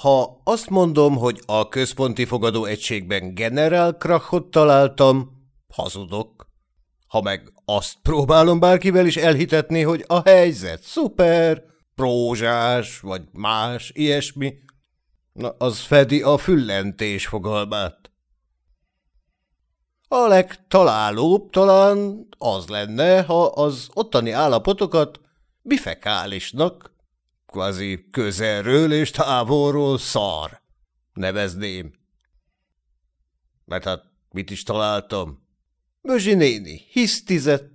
Ha azt mondom, hogy a központi fogadóegységben generál krachot találtam, hazudok. Ha meg azt próbálom bárkivel is elhitetni, hogy a helyzet szuper, prózsás, vagy más, ilyesmi, na az fedi a füllentés fogalmát. A legtalálóbb talán az lenne, ha az ottani állapotokat bifekálisnak, kvázi közelről és távolról szar nevezném. Mert hát mit is találtam? Bözsi néni hisztizett,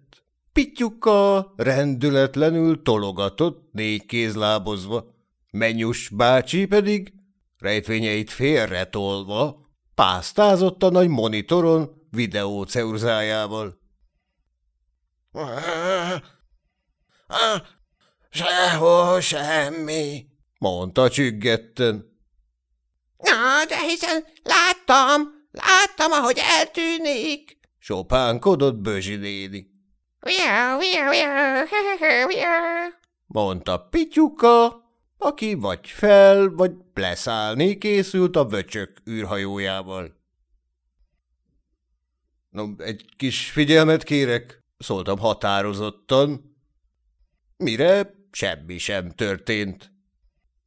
Pityuka rendületlenül tologatott, négy kézlábozva, Menyus bácsi pedig, rejtvényeit félretolva, pásztázott a nagy monitoron videó ceurzájával. Sehol semmi, mondta csüggetten. Na, de hiszen láttam, láttam, ahogy eltűnik, sopánkodott Bözsi néni. mondta Pityuka, aki vagy fel, vagy leszállni készült a vöcsök űrhajójával. No, egy kis figyelmet kérek, szóltam határozottan. Mire semmi sem történt.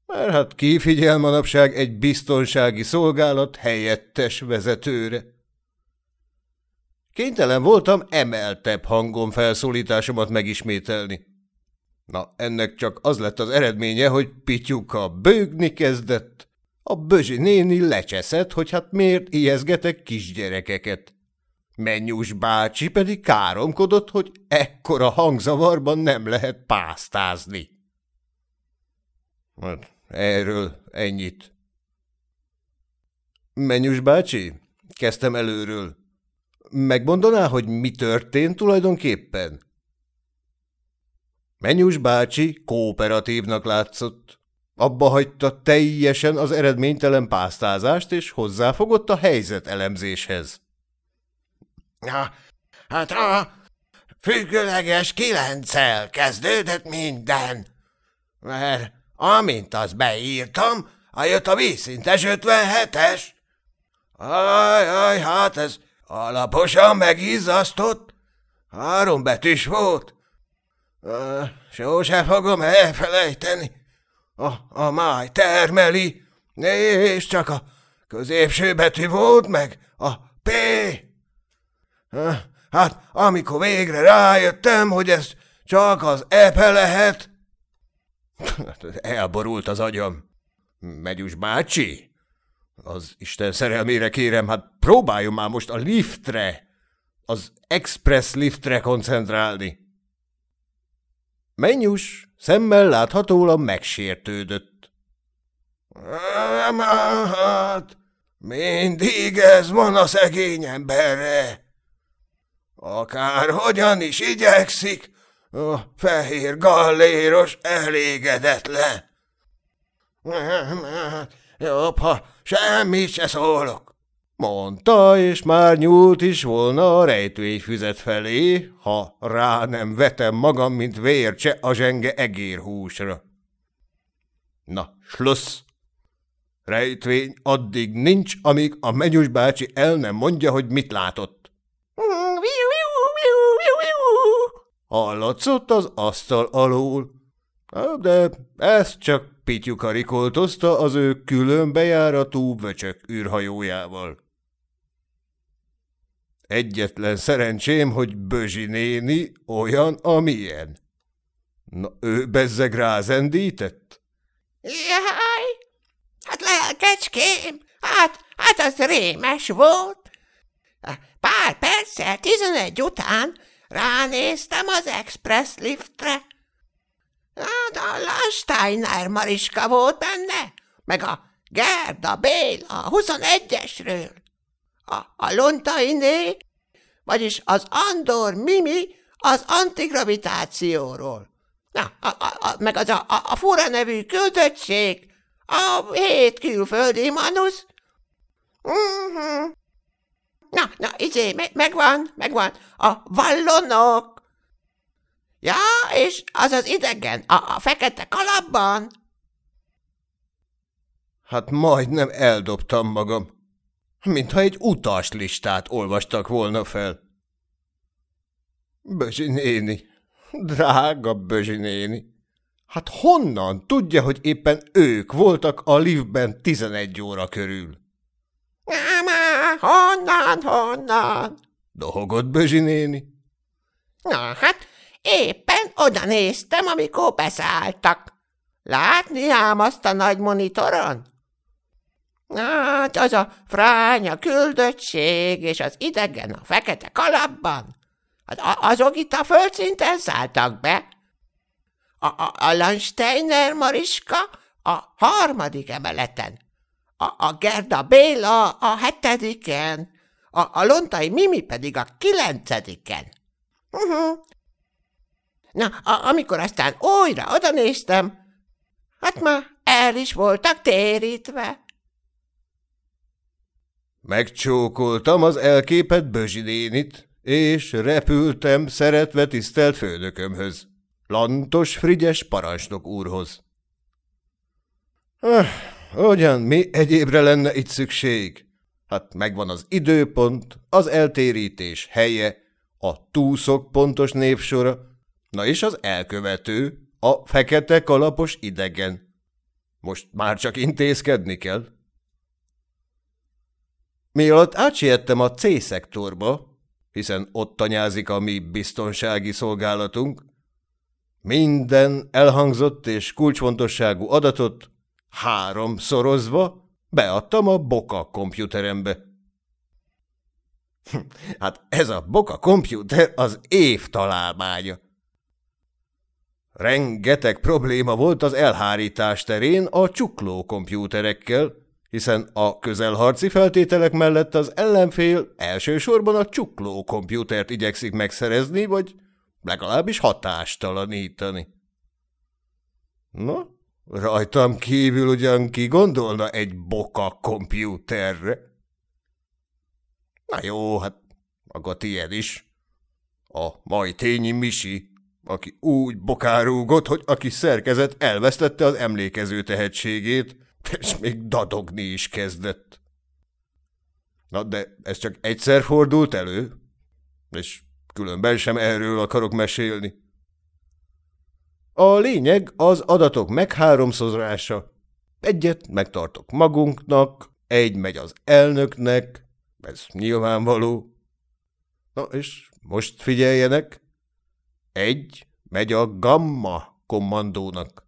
Mert hát ki figyel manapság egy biztonsági szolgálat helyettes vezetőre? Kénytelen voltam emeltebb hangon felszólításomat megismételni. Na, ennek csak az lett az eredménye, hogy Pityuka bőgni kezdett, a Bözsi néni lecseszett, hogy hát miért ijeszgetek kisgyerekeket. Mennyús bácsi pedig káromkodott, hogy ekkora hangzavarban nem lehet pásztázni. Hát, erről ennyit. Mennyús bácsi, kezdtem előről. Megmondaná, hogy mi történt tulajdonképpen? Mennyús bácsi kooperatívnak látszott. Abba hagyta teljesen az eredménytelen pásztázást, és hozzáfogott a helyzet elemzéshez. Ja, hát a függőleges kilenccel kezdődött minden, mert amint azt beírtam, jött a vízszintes 57-es. Ajaj, hát ez alaposan megizzasztott. Három betűs volt. Sose fogom elfelejteni. A, a máj termeli, és csak a középső betű volt meg, a P. Hát, amikor végre rájöttem, hogy ez csak az epe lehet... Elborult az agyam. Megyus bácsi? Az Isten szerelmére kérem, hát próbáljon már most a liftre, az express liftre koncentrálni. Mennyus szemmel láthatóan megsértődött. Hát, mindig ez van a szegény emberre. Akárhogyan is igyekszik, a fehér galléros elégedetlen. Jobb, ha semmit se szólok. Mondta, és már nyúlt is volna a rejtőjfüzet felé, ha rá nem vetem magam, mint vércse a zsenge egérhúsra. Na, slussz! Rejtvény addig nincs, amíg a menyus bácsi el nem mondja, hogy mit látott. Hallatszott az asztal alól. De ezt csak Pityuka rikoltozta az ő külön bejáratú vöcsök űrhajójával. Egyetlen szerencsém, hogy Bözsi néni olyan, amilyen. Na, ő bezzeg rázendített? Jaj, hát lelkecském, hát, hát az rémes volt. Pár perccel tizenegy után ránéztem az express liftre. Hát a Lansteiner Mariska volt benne, meg a Gerda Béla a 21-esről. A, a Lontainé, vagyis az Andor Mimi az antigravitációról. Na, a, a, a, meg az a, a, a fura nevű küldöttség, a hét külföldi manusz. Uh-huh. Na, na, izé, me- megvan, megvan. A vallonok. Ja, és az az idegen, a, a fekete kalapban. Hát majdnem eldobtam magam. Mintha egy utaslistát olvastak volna fel. Bözsi néni, drága Bözsi néni, hát honnan tudja, hogy éppen ők voltak a liftben 11 óra körül? Már honnan, honnan? Dohogott Bözsi néni. Na hát, éppen oda néztem, amikor beszálltak. Látni ám azt a nagy monitoron? Hát, az a fránya küldöttség és az idegen a fekete kalapban. Hát azok itt a földszinten szálltak be. A, a, a Landsteiner Mariska a harmadik emeleten, a, a Gerda Béla a hetediken, a, a Lontai Mimi pedig a kilencediken. Uh-huh. Na, a, amikor aztán újra oda néztem, hát már el is voltak térítve. Megcsókoltam az elképet Bözsidénit, és repültem szeretve tisztelt főnökömhöz, Lantos Frigyes parancsnok úrhoz. Öh, hogyan mi egyébre lenne itt szükség? Hát megvan az időpont, az eltérítés helye, a túszok pontos névsora, na és az elkövető, a fekete kalapos idegen. Most már csak intézkedni kell. Mi alatt átsiettem a C-szektorba, hiszen ott tanyázik a mi biztonsági szolgálatunk, minden elhangzott és kulcsfontosságú adatot háromszorozva beadtam a Boka kompjúterembe. Hát ez a Boka kompjúter az év találmánya. Rengeteg probléma volt az elhárítás terén a csukló kompjúterekkel, hiszen a közelharci feltételek mellett az ellenfél elsősorban a csukló kompjútert igyekszik megszerezni, vagy legalábbis hatástalanítani. Na, rajtam kívül ugyan ki gondolna egy boka kompjúterre? Na jó, hát maga tiéd is. A majtényi Misi, aki úgy bokárúgott, hogy aki szerkezet elvesztette az emlékező tehetségét, és még dadogni is kezdett. Na, de ez csak egyszer fordult elő, és különben sem erről akarok mesélni. A lényeg az adatok megháromszorása. Egyet megtartok magunknak, egy megy az elnöknek, ez nyilvánvaló. Na, és most figyeljenek, egy megy a gamma kommandónak.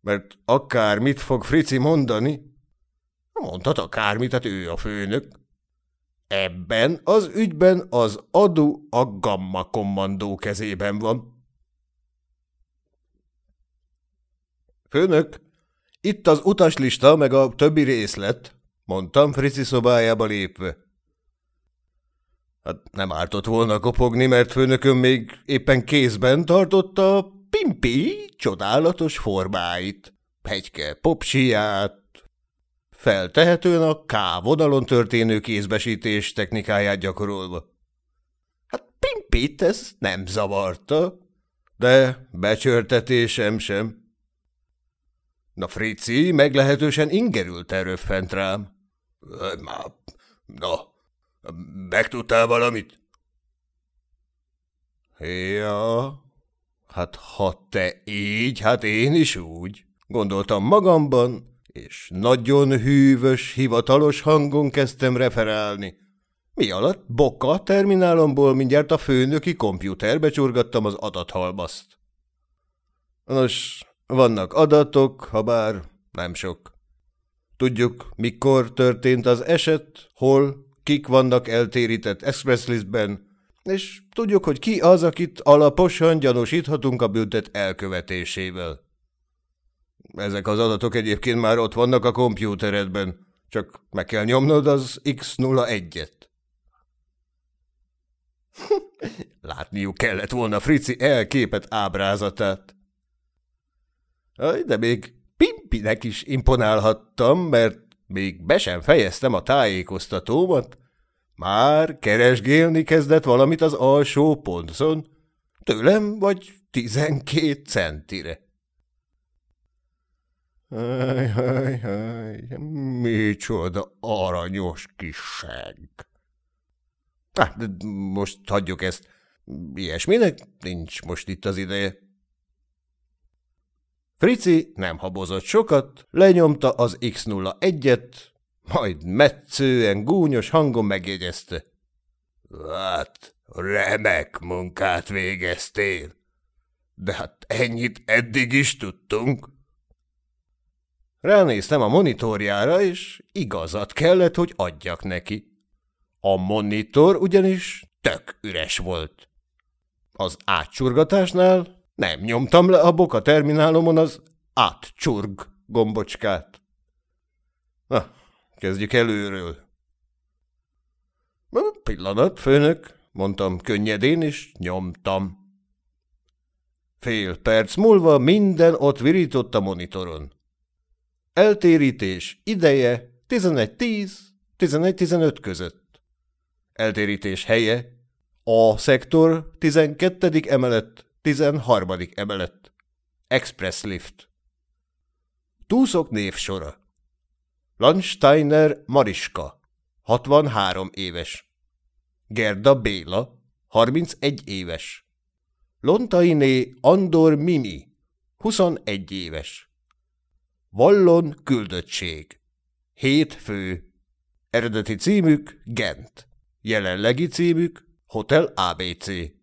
Mert akármit fog Frici mondani, mondhat akármit, hát ő a főnök. Ebben az ügyben az adó a gamma kommandó kezében van. Főnök, itt az utaslista meg a többi részlet, mondtam Frici szobájába lépve. Hát nem ártott volna kopogni, mert főnököm még éppen kézben tartotta a Pimpi csodálatos formáit, pegyke popsiát, feltehetően a K vonalon történő kézbesítés technikáját gyakorolva. Hát Pimpit ez nem zavarta, de becsörtetésem sem. Na Frici meglehetősen ingerült erőfent rám. Na, megtudtál valamit? Ja, Hát ha te így, hát én is úgy, gondoltam magamban, és nagyon hűvös, hivatalos hangon kezdtem referálni. Mi alatt Boka terminálomból mindjárt a főnöki kompjúterbe csurgattam az adathalmazt. Nos, vannak adatok, ha bár nem sok. Tudjuk, mikor történt az eset, hol, kik vannak eltérített expresslistben, és tudjuk, hogy ki az, akit alaposan gyanúsíthatunk a büntet elkövetésével. Ezek az adatok egyébként már ott vannak a kompjúteredben, csak meg kell nyomnod az X01-et. Látniuk kellett volna Frici elképet ábrázatát. De még Pimpinek is imponálhattam, mert még be sem fejeztem a tájékoztatómat, már keresgélni kezdett valamit az alsó poncon, tőlem vagy tizenkét centire. Ajajaj, micsoda aranyos kis seg. Hát, most hagyjuk ezt. Ilyesminek nincs most itt az ideje. Frici nem habozott sokat, lenyomta az X01-et, majd metszően gúnyos hangon megjegyezte. Hát, remek munkát végeztél. De hát ennyit eddig is tudtunk. Ránéztem a monitorjára, és igazat kellett, hogy adjak neki. A monitor ugyanis tök üres volt. Az átcsurgatásnál nem nyomtam le a boka terminálomon az átcsurg gombocskát. Na, kezdjük előről. Pillanat, főnök, mondtam könnyedén, és nyomtam. Fél perc múlva minden ott virított a monitoron. Eltérítés ideje 11.10, 11.15 között. Eltérítés helye a szektor 12. emelet, 13. emelet. Express lift. Túszok névsora. Landsteiner Mariska, 63 éves. Gerda Béla, 31 éves. Lontainé Andor Mimi, 21 éves. Vallon küldöttség. Hét fő. Eredeti címük Gent. Jelenlegi címük Hotel ABC.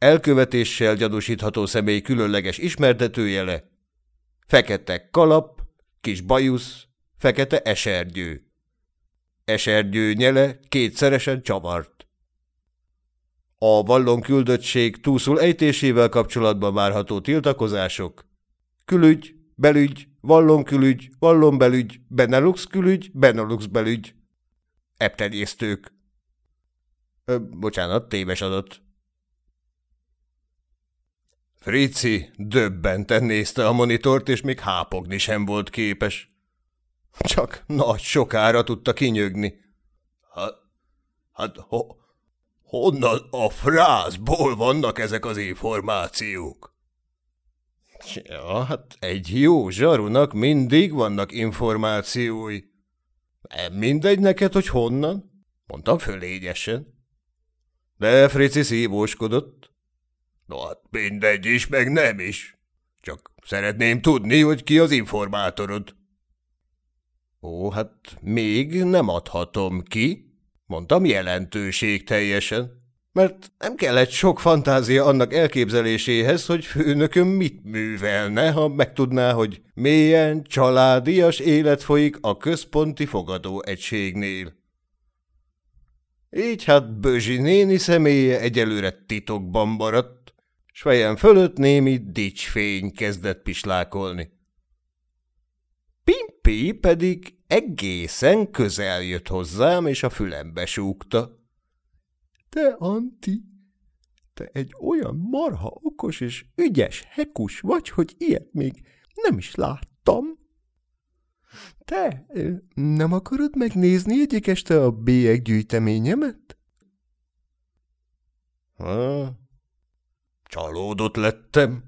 Elkövetéssel gyanúsítható személy különleges ismertetőjele. Fekete kalap, kis bajusz, fekete esergyő. Esergyő nyele kétszeresen csavart. A vallon küldöttség túlszul ejtésével kapcsolatban várható tiltakozások. Külügy, belügy, külügy, vallon belügy, Benelux külügy, Benelux belügy. Eptenyésztők. Ö, bocsánat, téves adott. Frici döbbenten nézte a monitort, és még hápogni sem volt képes. Csak nagy sokára tudta kinyögni. Hát, hát ho, honnan a frázból vannak ezek az információk? Ja, hát egy jó zsarunak mindig vannak információi. Nem mindegy neked, hogy honnan? Mondtam fölényesen. De Frici szívóskodott. No hát mindegy is, meg nem is. Csak szeretném tudni, hogy ki az informátorod. Ó, hát még nem adhatom ki, mondtam jelentőség teljesen mert nem kellett sok fantázia annak elképzeléséhez, hogy főnököm mit művelne, ha megtudná, hogy mélyen családias élet folyik a központi fogadóegységnél. Így hát Bözsi néni személye egyelőre titokban maradt, s fejem fölött némi dicsfény kezdett pislákolni. Pimpi pedig egészen közel jött hozzám, és a fülembe súgta. Te, Anti, te egy olyan marha okos és ügyes hekus vagy, hogy ilyet még nem is láttam. Te, nem akarod megnézni egyik este a bélyeg gyűjteményemet? Csalódott lettem.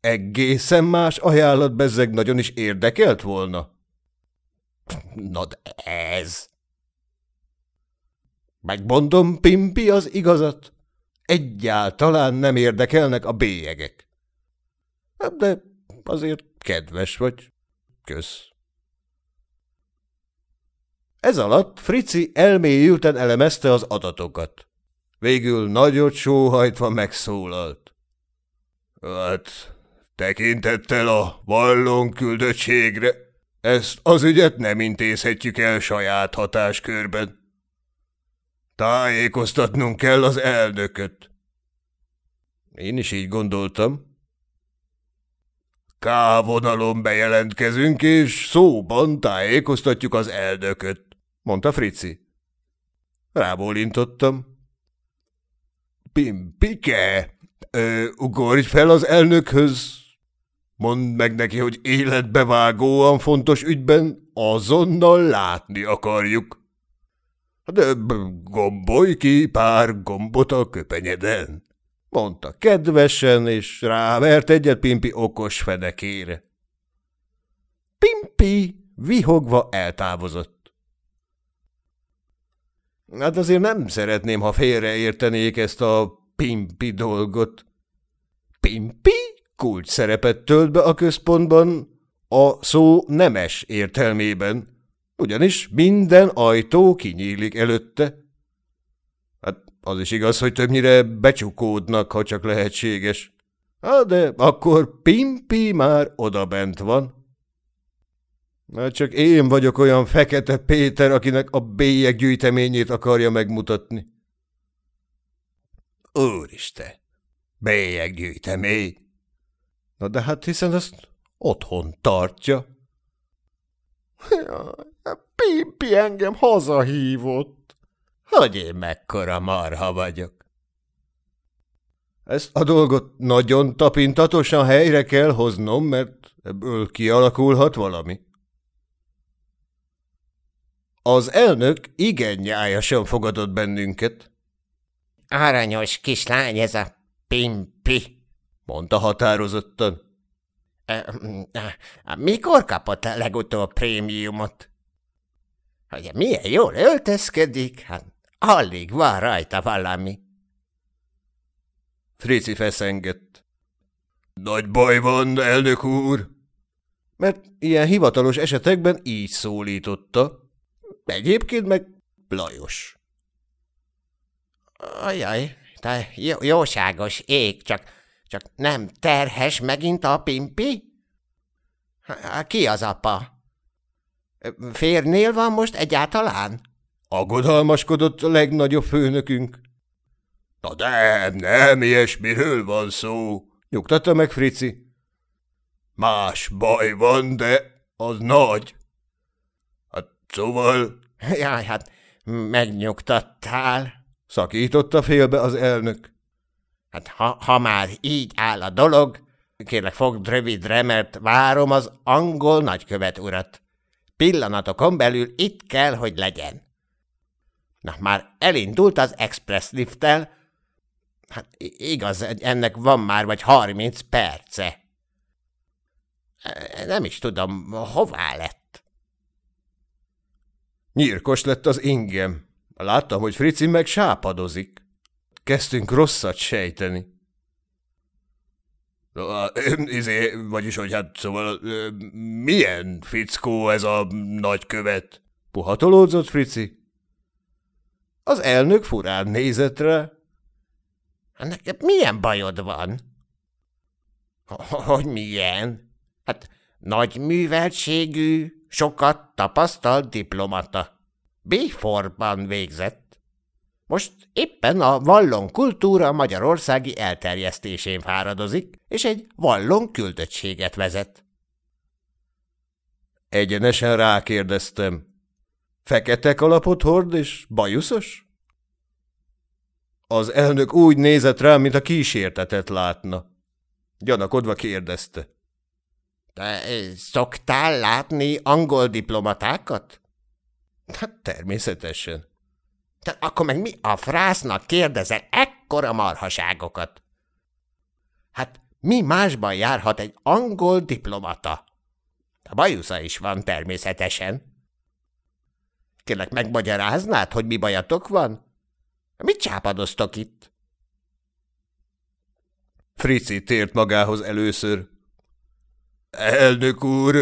Egészen más ajánlat bezzeg nagyon is érdekelt volna. Na de ez... Megmondom, Pimpi, az igazat. Egyáltalán nem érdekelnek a bélyegek. De azért kedves vagy. Kösz. Ez alatt Frici elmélyülten elemezte az adatokat. Végül nagyot sóhajtva megszólalt. Hát, tekintettel a vallon küldöttségre, ezt az ügyet nem intézhetjük el saját hatáskörben. Tájékoztatnunk kell az elnököt. Én is így gondoltam. K-vonalon bejelentkezünk, és szóban tájékoztatjuk az elnököt, mondta Frici. Rábólintottam. Pimpike, ugorj fel az elnökhöz. Mondd meg neki, hogy életbevágóan fontos ügyben azonnal látni akarjuk. De gombolj ki pár gombot a köpenyeden, mondta kedvesen, és rávert egyet Pimpi okos fedekére. Pimpi vihogva eltávozott. Hát azért nem szeretném, ha félreértenék ezt a Pimpi dolgot. Pimpi kulcs szerepet tölt be a központban, a szó nemes értelmében, ugyanis minden ajtó kinyílik előtte. Hát az is igaz, hogy többnyire becsukódnak, ha csak lehetséges. Hát de akkor Pimpi már odabent van. Hát csak én vagyok olyan fekete Péter, akinek a bélyek gyűjteményét akarja megmutatni. Úristen, bélyek gyűjtemény! Na de hát hiszen azt otthon tartja. Jaj, Pimpi engem hazahívott. Hogy én mekkora marha vagyok. Ezt a dolgot nagyon tapintatosan helyre kell hoznom, mert ebből kialakulhat valami. Az elnök igen nyájasan fogadott bennünket. Aranyos kislány ez a Pimpi, mondta határozottan. Mikor kapott a legutóbb prémiumot? Hogy milyen jól öltözködik, hát alig van rajta valami. Frici feszengett. Nagy baj van, elnök úr! Mert ilyen hivatalos esetekben így szólította. Egyébként meg Lajos. Ajaj, te jóságos ég, csak, csak nem terhes megint a pimpi? Ki az apa? Férnél van most egyáltalán? Agodalmaskodott a legnagyobb főnökünk. Na nem, nem, ilyesmiről van szó, nyugtatta meg Frici. Más baj van, de az nagy. Hát szóval... Jaj, hát megnyugtattál, szakította félbe az elnök. Hát ha, ha már így áll a dolog, kérlek fogd rövidre, mert várom az angol nagykövet urat. Pillanatokon belül itt kell, hogy legyen. Na, már elindult az express lifttel, Hát igaz, ennek van már vagy harminc perce. Nem is tudom, hová lett. Nyírkos lett az ingem. Láttam, hogy Frici meg sápadozik. Kezdtünk rosszat sejteni. Izé, vagyis, hogy hát szóval milyen fickó ez a nagykövet? Puhatolódzott Frici. Az elnök furán nézett rá. Neked milyen bajod van? Hogy milyen? Hát nagy műveltségű, sokat tapasztalt diplomata. B-forban végzett. Most éppen a vallon kultúra magyarországi elterjesztésén fáradozik, és egy vallon küldöttséget vezet. Egyenesen rákérdeztem. Fekete kalapot hord és bajuszos? Az elnök úgy nézett rá, mint a kísértetet látna. Gyanakodva kérdezte. Te szoktál látni angol diplomatákat? Hát természetesen. Te akkor meg mi a frásznak kérdezel ekkora marhaságokat? Hát mi másban járhat egy angol diplomata? A bajusza is van természetesen. Kérlek, megmagyaráznád, hogy mi bajatok van? Mit csápadoztok itt? Frici tért magához először. Elnök úr,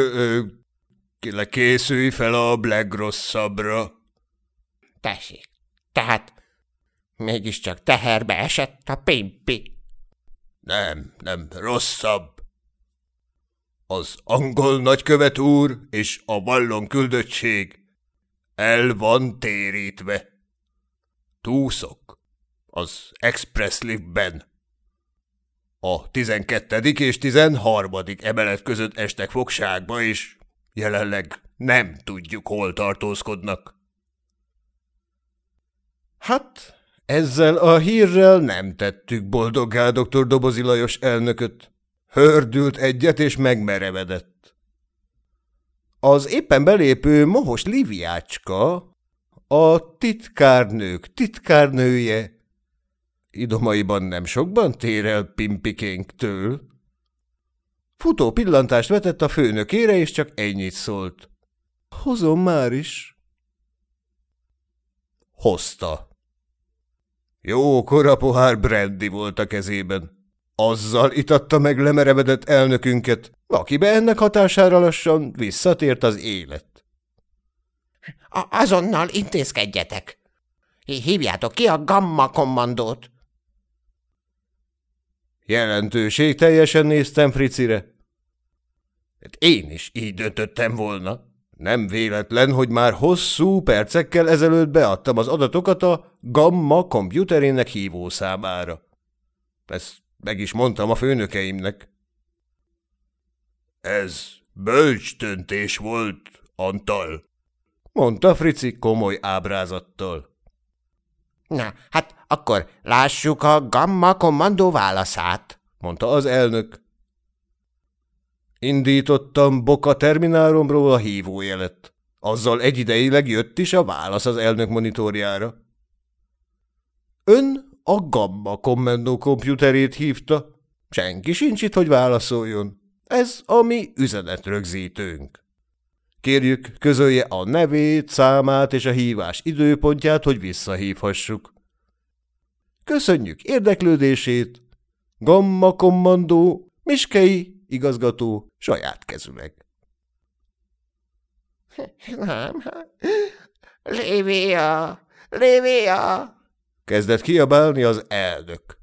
készülj fel a legrosszabbra. Tessék, tehát mégiscsak teherbe esett a pimpi. Nem, nem, rosszabb. Az angol nagykövet úr és a vallon küldöttség el van térítve. Túszok. Az express liftben. A tizenkettedik és tizenharmadik emelet között estek fogságba, és jelenleg nem tudjuk, hol tartózkodnak. Hát, ezzel a hírrel nem tettük boldoggá dr. Dobozi Lajos elnököt. Hördült egyet és megmerevedett. Az éppen belépő mohos Liviácska a titkárnők titkárnője. Idomaiban nem sokban tér el Pimpikénktől. Futó pillantást vetett a főnökére, és csak ennyit szólt. Hozom már is. Hozta. Jó kora pohár brandy volt a kezében. Azzal itatta meg lemerevedett elnökünket, akibe ennek hatására lassan visszatért az élet. Azonnal intézkedjetek. Hívjátok ki a gamma kommandót. Jelentőség teljesen néztem Fricire. Hát én is így döntöttem volna. Nem véletlen, hogy már hosszú percekkel ezelőtt beadtam az adatokat a Gamma komputerének hívószámára. Ezt meg is mondtam a főnökeimnek. Ez bölcs döntés volt, Antal, mondta Frici komoly ábrázattal. Na, hát akkor lássuk a Gamma kommandó válaszát, mondta az elnök. Indítottam Boka terminálomról a hívójelet. Azzal egyidejileg jött is a válasz az elnök monitorjára. Ön a Gamma kommandó komputerét hívta. Senki sincs itt, hogy válaszoljon. Ez a mi üzenetrögzítőnk. Kérjük, közölje a nevét, számát és a hívás időpontját, hogy visszahívhassuk. Köszönjük érdeklődését! Gamma kommandó, Miskei igazgató saját kezüleg. Nem, Lévia, Lévia! Kezdett kiabálni az elnök.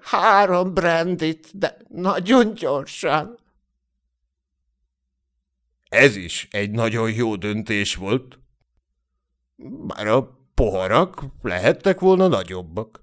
Három brandit, de nagyon gyorsan. Ez is egy nagyon jó döntés volt. Bár a poharak lehettek volna nagyobbak.